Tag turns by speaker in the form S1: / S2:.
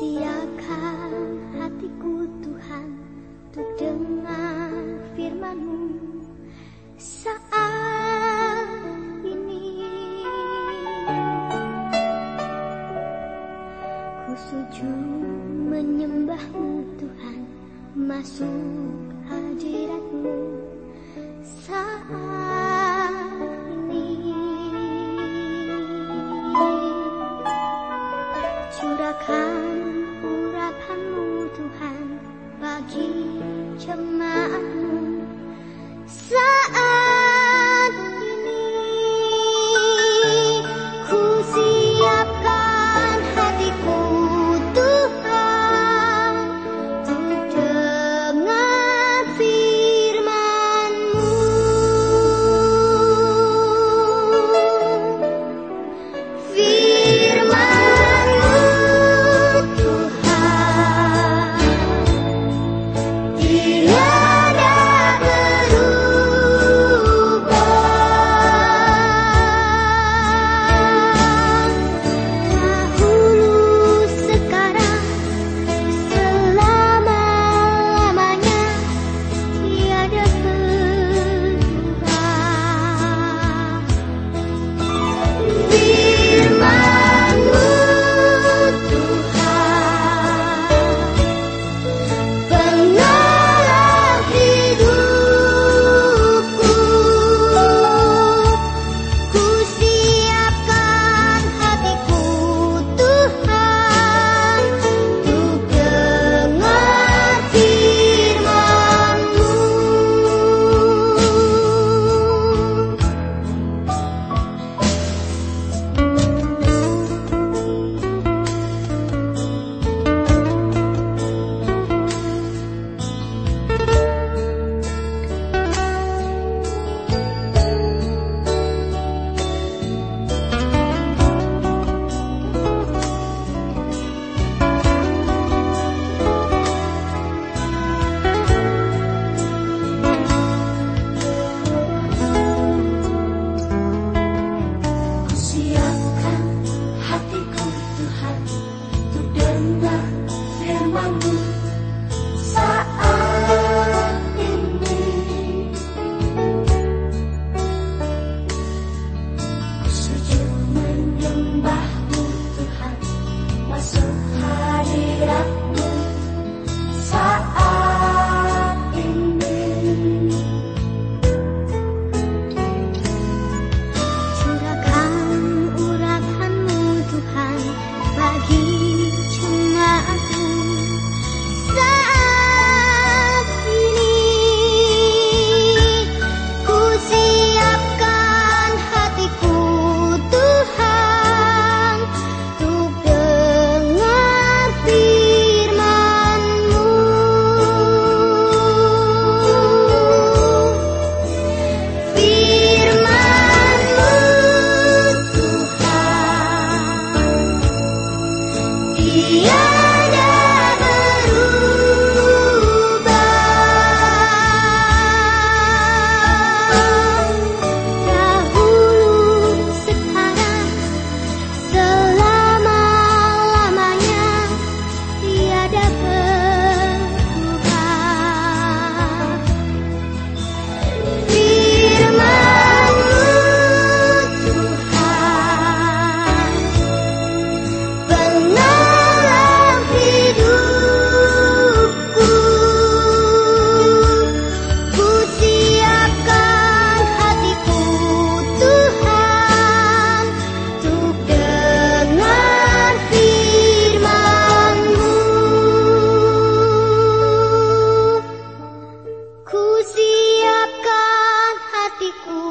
S1: Siapkan hatiku Tuhan Untuk dengar firmanmu. Saat ini Ku sujud menyembahmu Tuhan Masuk Sudahkan urapanmu Tuhan bagi jemaatmu. Saat ذكري